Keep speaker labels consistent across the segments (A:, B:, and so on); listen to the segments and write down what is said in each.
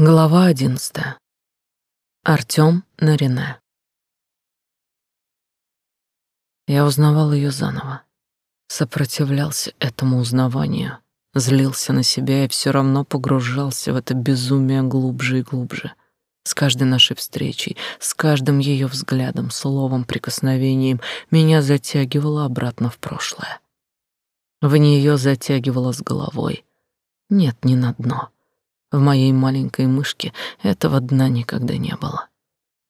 A: Глава одиннадцатая. Артём Нарине. Я узнавал ее заново. Сопротивлялся этому узнаванию, злился на себя и все равно погружался в это безумие глубже и глубже. С каждой нашей встречей, с каждым ее взглядом, словом, прикосновением меня затягивало обратно в прошлое. В нее затягивало с головой. Нет, не на дно в моей маленькой мышке этого дна никогда не было.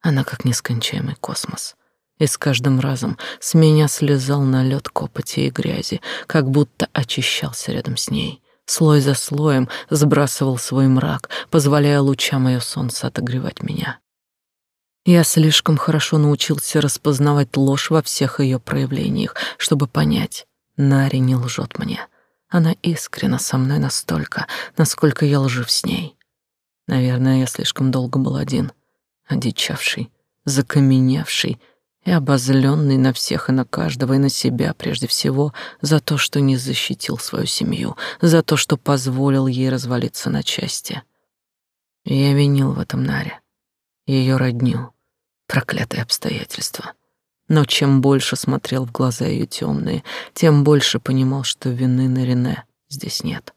A: Она как нескончаемый космос. И с каждым разом с меня слезал налет копоти и грязи, как будто очищался рядом с ней. Слой за слоем сбрасывал свой мрак, позволяя лучам ее солнца отогревать меня. Я слишком хорошо научился распознавать ложь во всех ее проявлениях, чтобы понять, Нари не лжет мне — она искренна со мной настолько, насколько я лжив с ней. Наверное, я слишком долго был один, одичавший, закаменевший и обозленный на всех и на каждого, и на себя прежде всего за то, что не защитил свою семью, за то, что позволил ей развалиться на части. Я винил в этом Наре, ее родню, проклятые обстоятельства. Но чем больше смотрел в глаза ее темные, тем больше понимал, что вины на Рене здесь нет.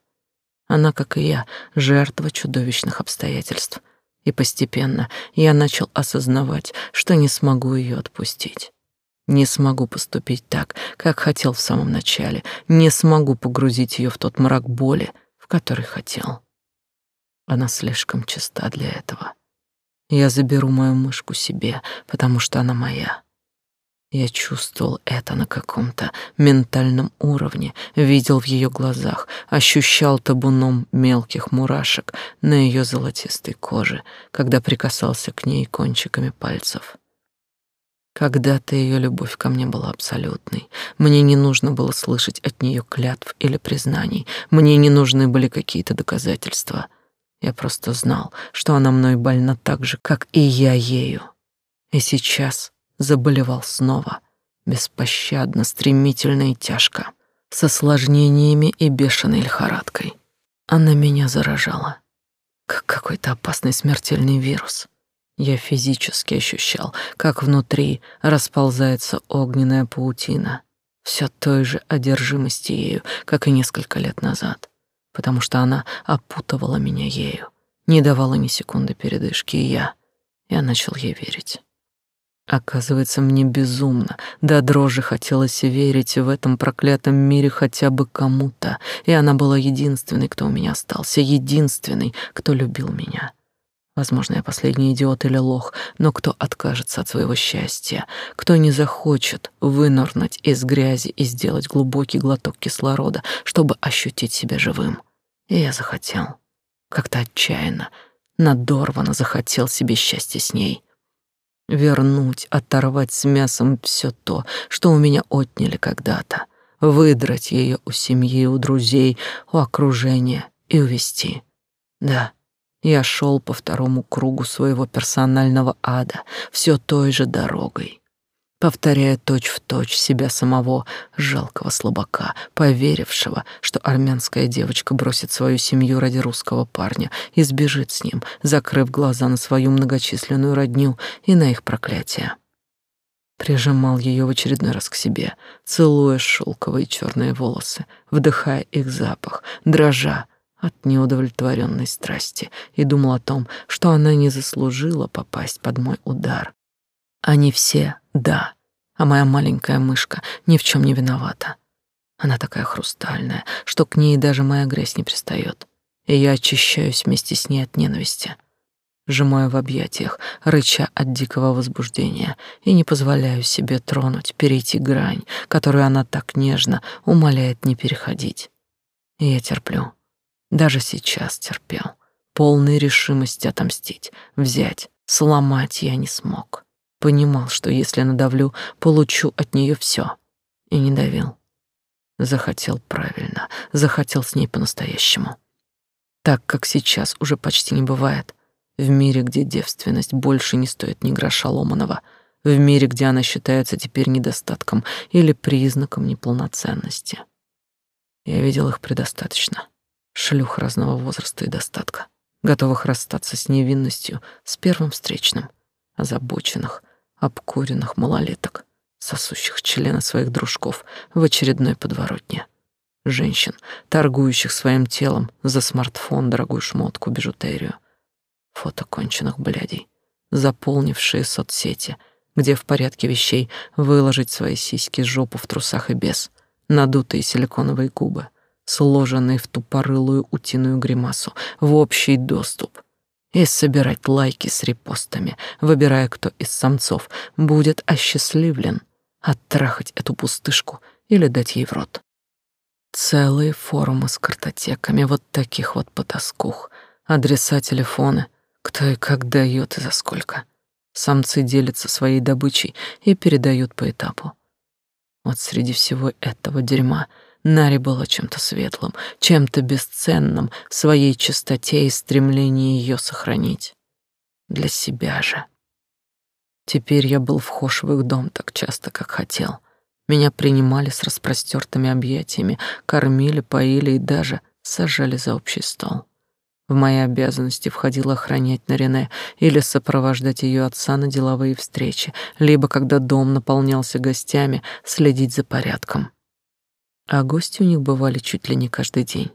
A: Она, как и я, жертва чудовищных обстоятельств. И постепенно я начал осознавать, что не смогу ее отпустить. Не смогу поступить так, как хотел в самом начале, не смогу погрузить ее в тот мрак боли, в который хотел. Она слишком чиста для этого. Я заберу мою мышку себе, потому что она моя. Я чувствовал это на каком-то ментальном уровне, видел в ее глазах, ощущал табуном мелких мурашек на ее золотистой коже, когда прикасался к ней кончиками пальцев. Когда-то ее любовь ко мне была абсолютной. Мне не нужно было слышать от нее клятв или признаний. Мне не нужны были какие-то доказательства. Я просто знал, что она мной больна так же, как и я ею. И сейчас заболевал снова, беспощадно, стремительно и тяжко, с осложнениями и бешеной лихорадкой. Она меня заражала, как какой-то опасный смертельный вирус. Я физически ощущал, как внутри расползается огненная паутина, все той же одержимости ею, как и несколько лет назад, потому что она опутывала меня ею, не давала ни секунды передышки, и я, я начал ей верить. Оказывается, мне безумно, до дрожи хотелось верить в этом проклятом мире хотя бы кому-то, и она была единственной, кто у меня остался, единственной, кто любил меня. Возможно, я последний идиот или лох, но кто откажется от своего счастья, кто не захочет вынырнуть из грязи и сделать глубокий глоток кислорода, чтобы ощутить себя живым. И я захотел, как-то отчаянно, надорвано захотел себе счастья с ней — вернуть, оторвать с мясом все то, что у меня отняли когда-то, выдрать ее у семьи, у друзей, у окружения и увести. Да, я шел по второму кругу своего персонального ада, все той же дорогой повторяя точь-в-точь себя самого, жалкого слабака, поверившего, что армянская девочка бросит свою семью ради русского парня и сбежит с ним, закрыв глаза на свою многочисленную родню и на их проклятие. Прижимал ее в очередной раз к себе, целуя шелковые черные волосы, вдыхая их запах, дрожа от неудовлетворенной страсти и думал о том, что она не заслужила попасть под мой удар, они все «да», а моя маленькая мышка ни в чем не виновата. Она такая хрустальная, что к ней даже моя грязь не пристает, и я очищаюсь вместе с ней от ненависти. Сжимаю в объятиях, рыча от дикого возбуждения, и не позволяю себе тронуть, перейти грань, которую она так нежно умоляет не переходить. И я терплю. Даже сейчас терпел, полной решимости отомстить, взять, сломать я не смог. Понимал, что если надавлю, получу от нее все. И не давил. Захотел правильно, захотел с ней по-настоящему. Так, как сейчас уже почти не бывает. В мире, где девственность больше не стоит ни гроша ломаного. В мире, где она считается теперь недостатком или признаком неполноценности. Я видел их предостаточно. Шлюх разного возраста и достатка. готовых расстаться с невинностью с первым встречным, озабоченных, обкуренных малолеток, сосущих члены своих дружков в очередной подворотне. Женщин, торгующих своим телом за смартфон, дорогую шмотку, бижутерию. Фото конченых блядей, заполнившие соцсети, где в порядке вещей выложить свои сиськи, жопу в трусах и без, надутые силиконовые губы, сложенные в тупорылую утиную гримасу, в общий доступ — и собирать лайки с репостами, выбирая, кто из самцов будет осчастливлен оттрахать эту пустышку или дать ей в рот. Целые форумы с картотеками вот таких вот потаскух, адреса, телефоны, кто и как дает и за сколько. Самцы делятся своей добычей и передают по этапу. Вот среди всего этого дерьма Нари была чем-то светлым, чем-то бесценным в своей чистоте и стремлении ее сохранить. Для себя же. Теперь я был вхож в их дом так часто, как хотел. Меня принимали с распростертыми объятиями, кормили, поили и даже сажали за общий стол. В мои обязанности входило охранять Нарине или сопровождать ее отца на деловые встречи, либо, когда дом наполнялся гостями, следить за порядком. А гости у них бывали чуть ли не каждый день.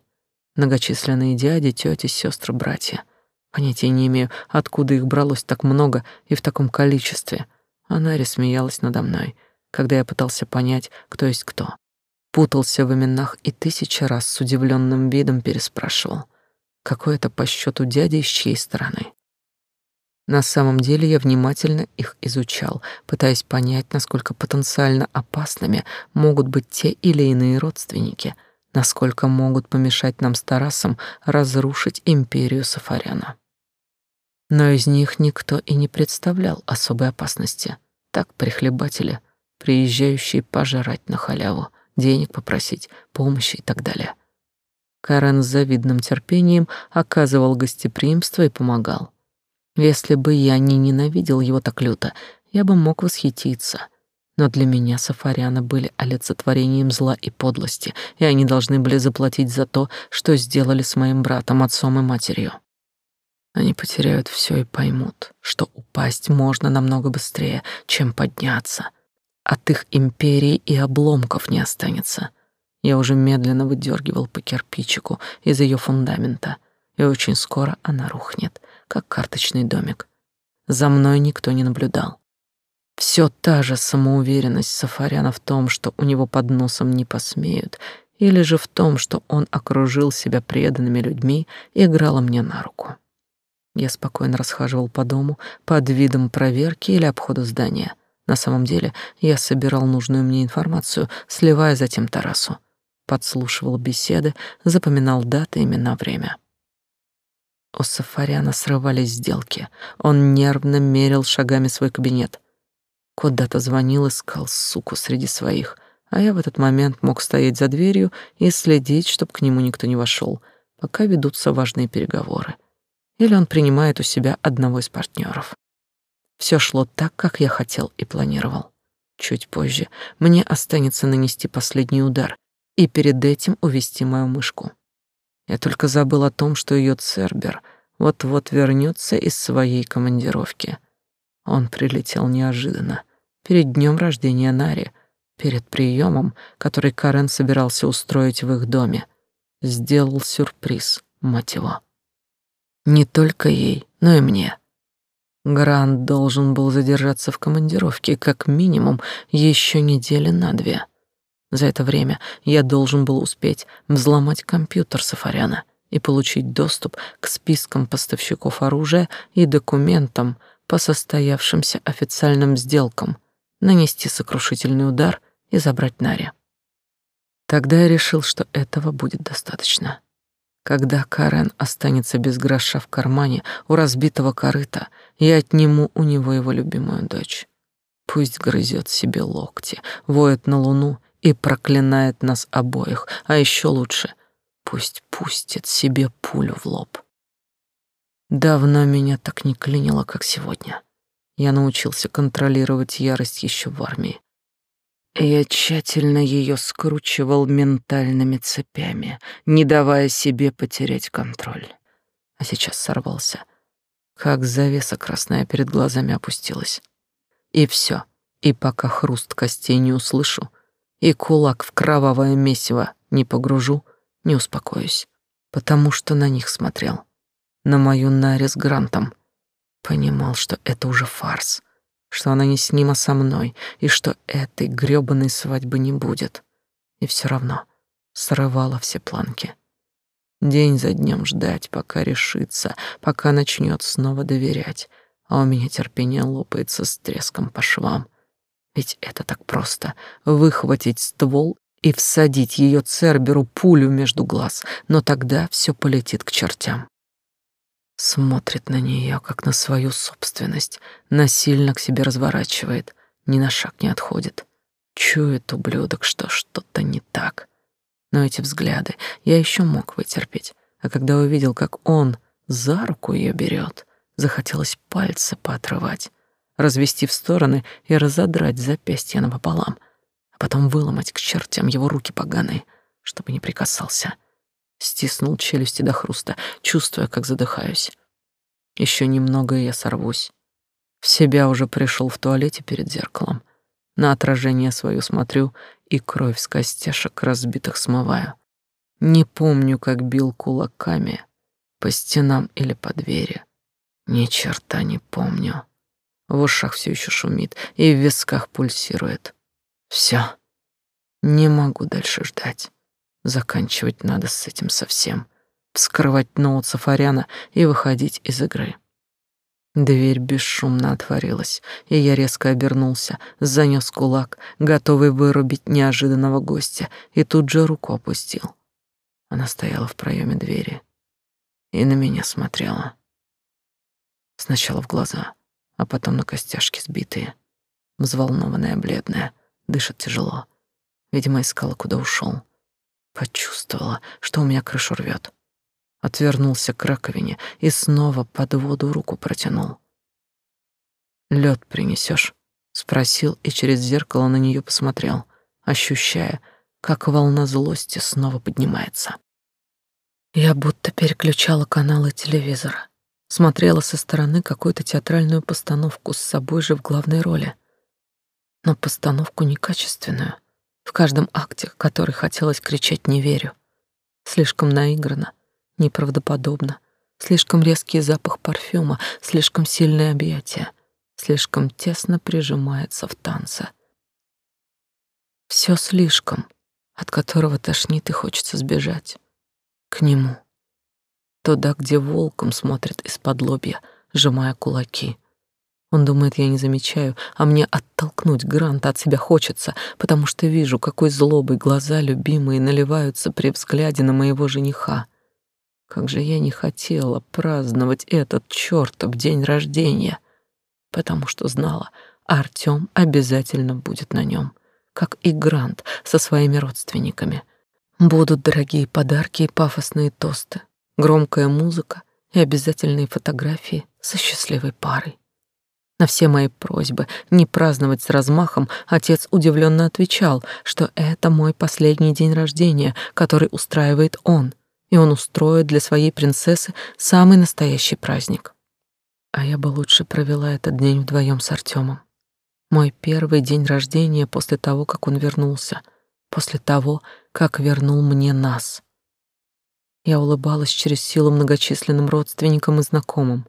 A: Многочисленные дяди, тети, сестры, братья. Понятия не имею, откуда их бралось так много и в таком количестве. Она смеялась надо мной, когда я пытался понять, кто есть кто. Путался в именах и тысячи раз с удивленным видом переспрашивал, какой это по счету дяди и с чьей стороны. На самом деле я внимательно их изучал, пытаясь понять, насколько потенциально опасными могут быть те или иные родственники, насколько могут помешать нам с Тарасом разрушить империю Сафаряна. Но из них никто и не представлял особой опасности. Так прихлебатели, приезжающие пожрать на халяву, денег попросить, помощи и так далее. Карен с завидным терпением оказывал гостеприимство и помогал. Если бы я не ненавидел его так люто, я бы мог восхититься. Но для меня сафарианы были олицетворением зла и подлости, и они должны были заплатить за то, что сделали с моим братом, отцом и матерью. Они потеряют все и поймут, что упасть можно намного быстрее, чем подняться. От их империи и обломков не останется. Я уже медленно выдергивал по кирпичику из ее фундамента, и очень скоро она рухнет как карточный домик. За мной никто не наблюдал. Все та же самоуверенность Сафаряна в том, что у него под носом не посмеют, или же в том, что он окружил себя преданными людьми, играла мне на руку. Я спокойно расхаживал по дому под видом проверки или обхода здания. На самом деле я собирал нужную мне информацию, сливая затем Тарасу. Подслушивал беседы, запоминал даты, имена, время. У Сафаряна срывались сделки. Он нервно мерил шагами свой кабинет. Куда-то звонил, искал суку среди своих, а я в этот момент мог стоять за дверью и следить, чтобы к нему никто не вошел, пока ведутся важные переговоры. Или он принимает у себя одного из партнеров. Все шло так, как я хотел и планировал. Чуть позже мне останется нанести последний удар и перед этим увести мою мышку. Я только забыл о том, что ее Цербер вот-вот вернется из своей командировки. Он прилетел неожиданно, перед днем рождения Нари, перед приемом, который Карен собирался устроить в их доме. Сделал сюрприз, мать его. Не только ей, но и мне. Грант должен был задержаться в командировке как минимум еще недели на две. За это время я должен был успеть взломать компьютер Сафаряна и получить доступ к спискам поставщиков оружия и документам по состоявшимся официальным сделкам, нанести сокрушительный удар и забрать Нари. Тогда я решил, что этого будет достаточно. Когда Карен останется без гроша в кармане у разбитого корыта, я отниму у него его любимую дочь. Пусть грызет себе локти, воет на луну и проклинает нас обоих, а еще лучше пусть пустит себе пулю в лоб. Давно меня так не клинило, как сегодня. Я научился контролировать ярость еще в армии. Я тщательно ее скручивал ментальными цепями, не давая себе потерять контроль. а сейчас сорвался. Как завеса красная перед глазами опустилась. И все. И пока хруст костей не услышу, и кулак в кровавое месиво не погружу, не успокоюсь, потому что на них смотрел. На мою Нари Грантом. Понимал, что это уже фарс, что она не с ним, а со мной, и что этой грёбаной свадьбы не будет. И все равно срывала все планки. День за днем ждать, пока решится, пока начнет снова доверять, а у меня терпение лопается с треском по швам. Ведь это так просто — выхватить ствол и всадить ее Церберу пулю между глаз, но тогда все полетит к чертям. Смотрит на нее, как на свою собственность, насильно к себе разворачивает, ни на шаг не отходит. Чует ублюдок, что что-то не так. Но эти взгляды я еще мог вытерпеть, а когда увидел, как он за руку ее берет, захотелось пальцы поотрывать, развести в стороны и разодрать запястье напополам, а потом выломать к чертям его руки поганые, чтобы не прикасался. Стиснул челюсти до хруста, чувствуя, как задыхаюсь. Еще немного, и я сорвусь. В себя уже пришел в туалете перед зеркалом. На отражение свое смотрю и кровь с костяшек разбитых смываю. Не помню, как бил кулаками по стенам или по двери. Ни черта не помню. В ушах все еще шумит и в висках пульсирует. Все. Не могу дальше ждать. Заканчивать надо с этим совсем. Вскрывать ноут Сафаряна и выходить из игры. Дверь бесшумно отворилась, и я резко обернулся, занёс кулак, готовый вырубить неожиданного гостя, и тут же руку опустил. Она стояла в проеме двери и на меня смотрела. Сначала в глаза, а потом на костяшки сбитые. Взволнованная, бледная, дышит тяжело. Видимо, искала, куда ушел. Почувствовала, что у меня крышу рвет отвернулся к раковине и снова под воду руку протянул. Лед принесешь? спросил и через зеркало на нее посмотрел, ощущая, как волна злости снова поднимается. Я будто переключала каналы телевизора, смотрела со стороны какую-то театральную постановку с собой же в главной роли. Но постановку некачественную. В каждом акте, который хотелось кричать «не верю». Слишком наиграно, неправдоподобно. Слишком резкий запах парфюма, слишком сильное объятие, слишком тесно прижимается в танце. Все слишком, от которого тошнит и хочется сбежать. К нему. Туда, где волком смотрит из-под лобья, сжимая кулаки. Он думает, я не замечаю, а мне оттолкнуть Гранта от себя хочется, потому что вижу, какой злобой глаза любимые наливаются при взгляде на моего жениха. Как же я не хотела праздновать этот чертов день рождения, потому что знала, Артём обязательно будет на нем, как и Грант со своими родственниками. Будут дорогие подарки и пафосные тосты, громкая музыка и обязательные фотографии со счастливой парой. На все мои просьбы не праздновать с размахом отец удивленно отвечал, что это мой последний день рождения, который устраивает он — и он устроит для своей принцессы самый настоящий праздник. А я бы лучше провела этот день вдвоем с Артемом. Мой первый день рождения после того, как он вернулся, после того, как вернул мне нас. Я улыбалась через силу многочисленным родственникам и знакомым,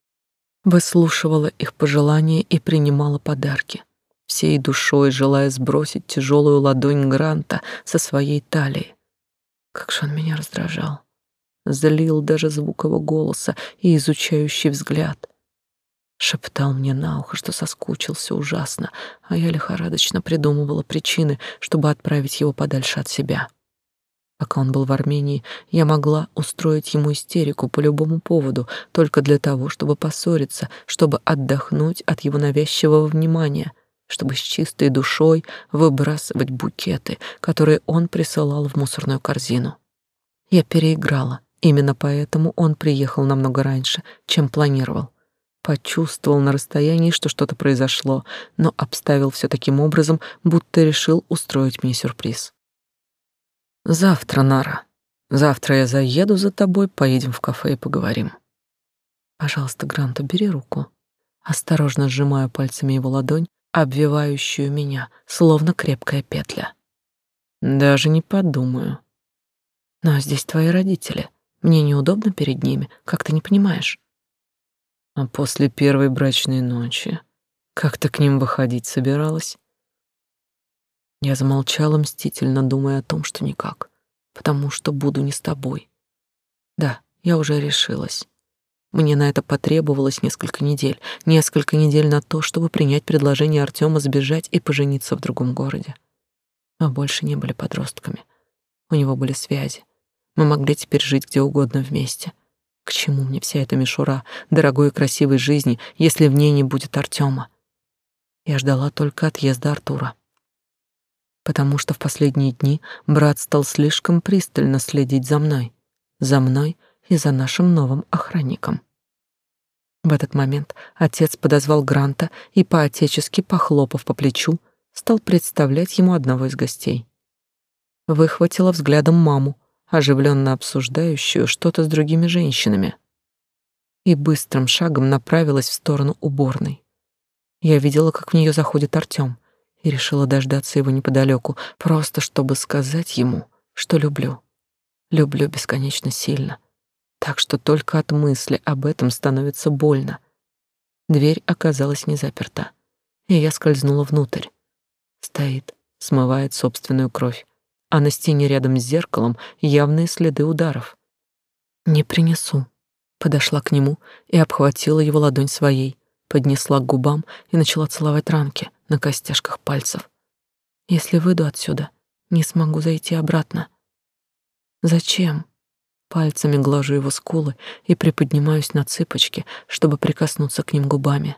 A: выслушивала их пожелания и принимала подарки, всей душой желая сбросить тяжелую ладонь Гранта со своей талии. Как же он меня раздражал злил даже звук его голоса и изучающий взгляд. Шептал мне на ухо, что соскучился ужасно, а я лихорадочно придумывала причины, чтобы отправить его подальше от себя. Пока он был в Армении, я могла устроить ему истерику по любому поводу, только для того, чтобы поссориться, чтобы отдохнуть от его навязчивого внимания, чтобы с чистой душой выбрасывать букеты, которые он присылал в мусорную корзину. Я переиграла, Именно поэтому он приехал намного раньше, чем планировал. Почувствовал на расстоянии, что что-то произошло, но обставил все таким образом, будто решил устроить мне сюрприз. «Завтра, Нара. Завтра я заеду за тобой, поедем в кафе и поговорим. Пожалуйста, Грант, убери руку. Осторожно сжимаю пальцами его ладонь, обвивающую меня, словно крепкая петля. Даже не подумаю. Но здесь твои родители. Мне неудобно перед ними, как ты не понимаешь. А после первой брачной ночи как ты к ним выходить собиралась? Я замолчала мстительно, думая о том, что никак, потому что буду не с тобой. Да, я уже решилась. Мне на это потребовалось несколько недель, несколько недель на то, чтобы принять предложение Артема сбежать и пожениться в другом городе. Мы больше не были подростками. У него были связи. Мы могли теперь жить где угодно вместе. К чему мне вся эта мишура дорогой и красивой жизни, если в ней не будет Артема? Я ждала только отъезда Артура. Потому что в последние дни брат стал слишком пристально следить за мной. За мной и за нашим новым охранником. В этот момент отец подозвал Гранта и, поотечески похлопав по плечу, стал представлять ему одного из гостей. Выхватила взглядом маму, оживленно обсуждающую что-то с другими женщинами, и быстрым шагом направилась в сторону уборной. Я видела, как в нее заходит Артём, и решила дождаться его неподалеку, просто чтобы сказать ему, что люблю. Люблю бесконечно сильно, так что только от мысли об этом становится больно. Дверь оказалась не заперта, и я скользнула внутрь. Стоит, смывает собственную кровь, а на стене рядом с зеркалом явные следы ударов. «Не принесу», — подошла к нему и обхватила его ладонь своей, поднесла к губам и начала целовать ранки на костяшках пальцев. «Если выйду отсюда, не смогу зайти обратно». «Зачем?» Пальцами глажу его скулы и приподнимаюсь на цыпочки, чтобы прикоснуться к ним губами.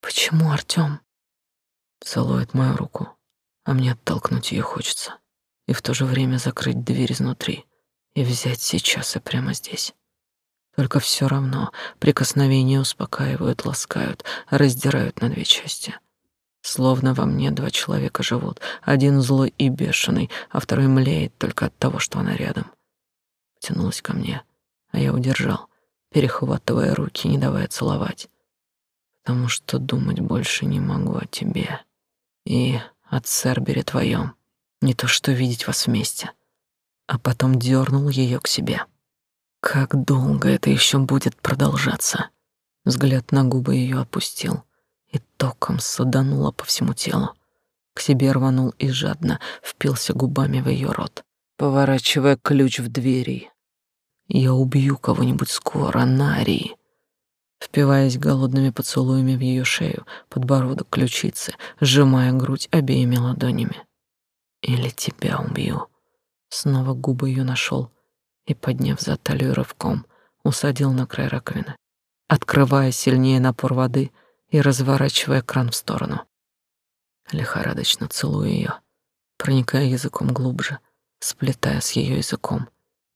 A: «Почему, Артём?» Целует мою руку, а мне оттолкнуть ее хочется и в то же время закрыть дверь изнутри и взять сейчас и прямо здесь. Только все равно прикосновения успокаивают, ласкают, раздирают на две части. Словно во мне два человека живут, один злой и бешеный, а второй млеет только от того, что она рядом. Тянулась ко мне, а я удержал, перехватывая руки, не давая целовать. Потому что думать больше не могу о тебе и о Цербере твоем. Не то что видеть вас вместе. А потом дернул ее к себе. Как долго это еще будет продолжаться? Взгляд на губы ее опустил и током садануло по всему телу. К себе рванул и жадно впился губами в ее рот, поворачивая ключ в двери. Я убью кого-нибудь скоро, Нари. Впиваясь голодными поцелуями в ее шею, подбородок, ключицы, сжимая грудь обеими ладонями. Или тебя убью. Снова губы ее нашел и, подняв за талию рывком, усадил на край раковины, открывая сильнее напор воды и разворачивая кран в сторону. Лихорадочно целуя ее, проникая языком глубже, сплетая с ее языком,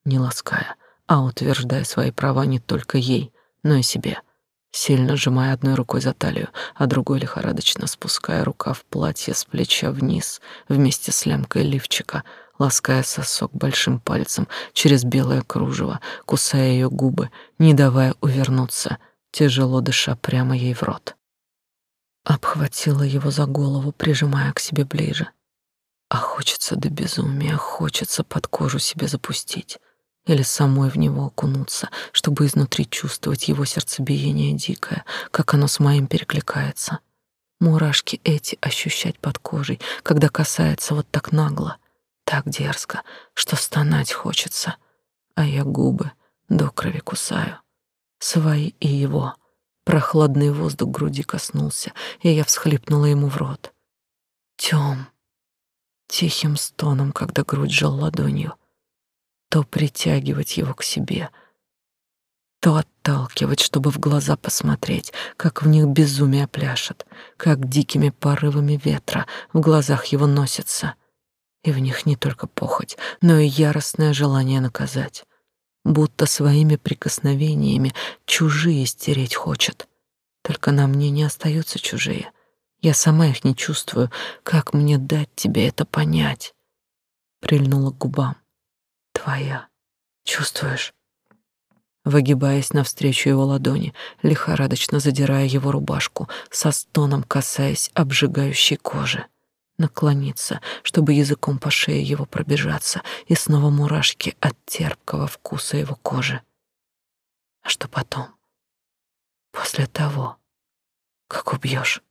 A: не лаская, а утверждая свои права не только ей, но и себе — сильно сжимая одной рукой за талию, а другой лихорадочно спуская рукав платья с плеча вниз вместе с лямкой лифчика, лаская сосок большим пальцем через белое кружево, кусая ее губы, не давая увернуться, тяжело дыша прямо ей в рот. Обхватила его за голову, прижимая к себе ближе. А хочется до безумия, хочется под кожу себе запустить или самой в него окунуться, чтобы изнутри чувствовать его сердцебиение дикое, как оно с моим перекликается. Мурашки эти ощущать под кожей, когда касается вот так нагло, так дерзко, что стонать хочется, а я губы до крови кусаю. Свои и его. Прохладный воздух груди коснулся, и я всхлипнула ему в рот. Тём. Тихим стоном, когда грудь жал ладонью — то притягивать его к себе, то отталкивать, чтобы в глаза посмотреть, как в них безумие пляшет, как дикими порывами ветра в глазах его носится, и в них не только похоть, но и яростное желание наказать, будто своими прикосновениями чужие стереть хочет. Только на мне не остаются чужие. Я сама их не чувствую. Как мне дать тебе это понять? Прильнула к губам твоя. Чувствуешь? выгибаясь навстречу его ладони, лихорадочно задирая его рубашку, со стоном касаясь обжигающей кожи. Наклониться, чтобы языком по шее его пробежаться, и снова мурашки от терпкого вкуса его кожи. А что потом? После того, как убьешь.